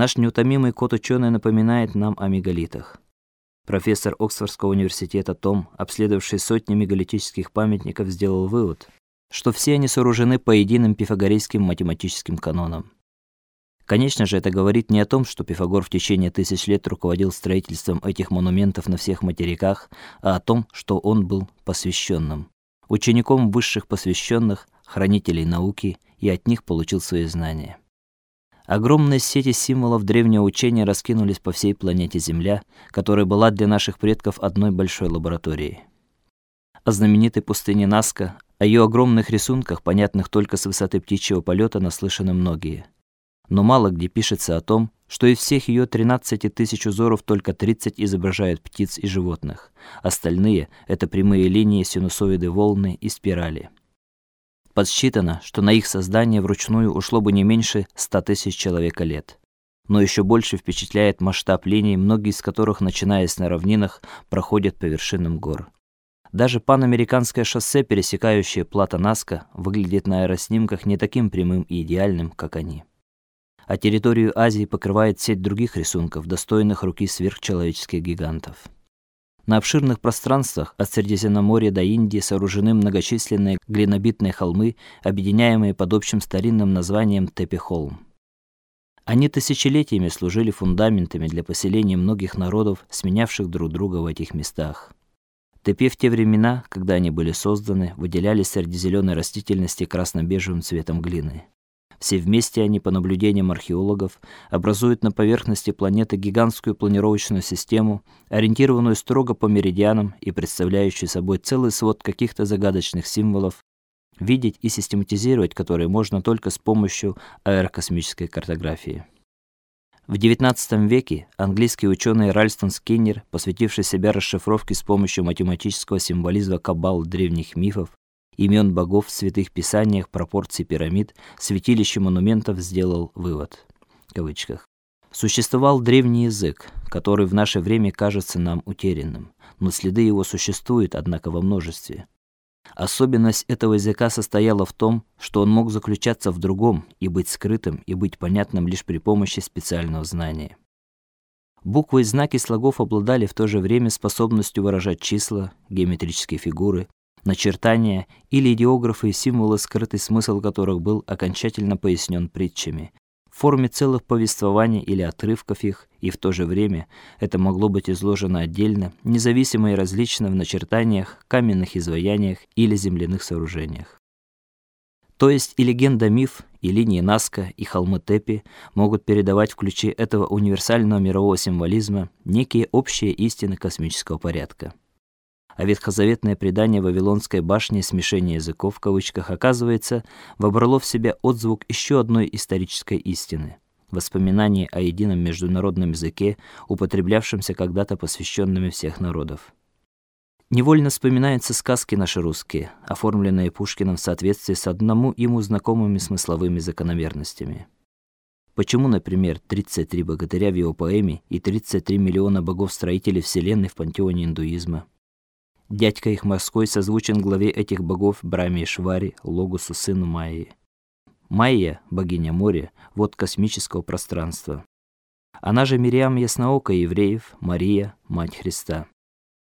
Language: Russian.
Наш неутомимый кот-ученый напоминает нам о мегалитах. Профессор Оксфордского университета Том, обследовавший сотни мегалитических памятников, сделал вывод, что все они сооружены по единым пифагорейским математическим канонам. Конечно же, это говорит не о том, что Пифагор в течение тысяч лет руководил строительством этих монументов на всех материках, а о том, что он был посвященным, учеником высших посвященных, хранителей науки, и от них получил свои знания. Огромные сети символов древнего учения раскинулись по всей планете Земля, которая была для наших предков одной большой лабораторией. О знаменитой пустыне Наска, о ее огромных рисунках, понятных только с высоты птичьего полета, наслышаны многие – но мало где пишется о том, что из всех ее 13 тысяч узоров только 30 изображают птиц и животных. Остальные это прямые линии, синусоиды, волны и спирали. Подсчитано, что на их создание вручную ушло бы не меньше 100 тысяч человека лет. Но еще больше впечатляет масштаб линий, многие из которых, начинаясь на равнинах, проходят по вершинам гор. Даже панамериканское шоссе, пересекающее плато Наска, выглядит на аэроснимках не таким прямым и идеальным, как они а территорию Азии покрывает сеть других рисунков, достойных руки сверхчеловеческих гигантов. На обширных пространствах от Средиземноморья до Индии сооружены многочисленные глинобитные холмы, объединяемые под общим старинным названием Тепи-холм. Они тысячелетиями служили фундаментами для поселения многих народов, сменявших друг друга в этих местах. Тепи в те времена, когда они были созданы, выделялись среди зеленой растительности красно-бежевым цветом глины. Все вместе они, по наблюдениям археологов, образуют на поверхности планеты гигантскую планировочную систему, ориентированную строго по меридианам и представляющую собой целый свод каких-то загадочных символов, видеть и систематизировать которые можно только с помощью аэрокосмической картографии. В XIX веке английский ученый Ральстон Скиннер, посвятивший себя расшифровке с помощью математического символизма кабал древних мифов, имен богов в святых писаниях, пропорций пирамид, святилищ и монументов сделал вывод в кавычках. Существовал древний язык, который в наше время кажется нам утерянным, но следы его существуют, однако, во множестве. Особенность этого языка состояла в том, что он мог заключаться в другом и быть скрытым и быть понятным лишь при помощи специального знания. Буквы и знаки слогов обладали в то же время способностью выражать числа, геометрические фигуры, начертания или идеографы и символы, скрытый смысл которых был окончательно пояснен притчами, в форме целых повествований или отрывков их, и в то же время это могло быть изложено отдельно, независимо и различно в начертаниях, каменных изваяниях или земляных сооружениях. То есть и легенда-миф, и линии Наска, и холмы Тепи могут передавать в ключе этого универсального мирового символизма некие общие истины космического порядка а ветхозаветное предание Вавилонской башни «Смешение языков» в кавычках оказывается, вобрало в себя отзвук еще одной исторической истины воспоминание о едином международном языке, употреблявшемся когда-то посвященными всех народов. Невольно вспоминаются сказки наши русские, оформленные Пушкиным в соответствии с одному ему знакомыми смысловыми закономерностями. Почему, например, 33 богатыря в его поэме и 33 миллиона богов-строителей вселенной в пантеоне индуизма? Дядька их морской созвучен главе этих богов Браме Швари, Логосу, сыну Майи. Майя, богиня моря, вот космического пространства. Она же Мириам Ясноокая евреев, Мария, мать Христа.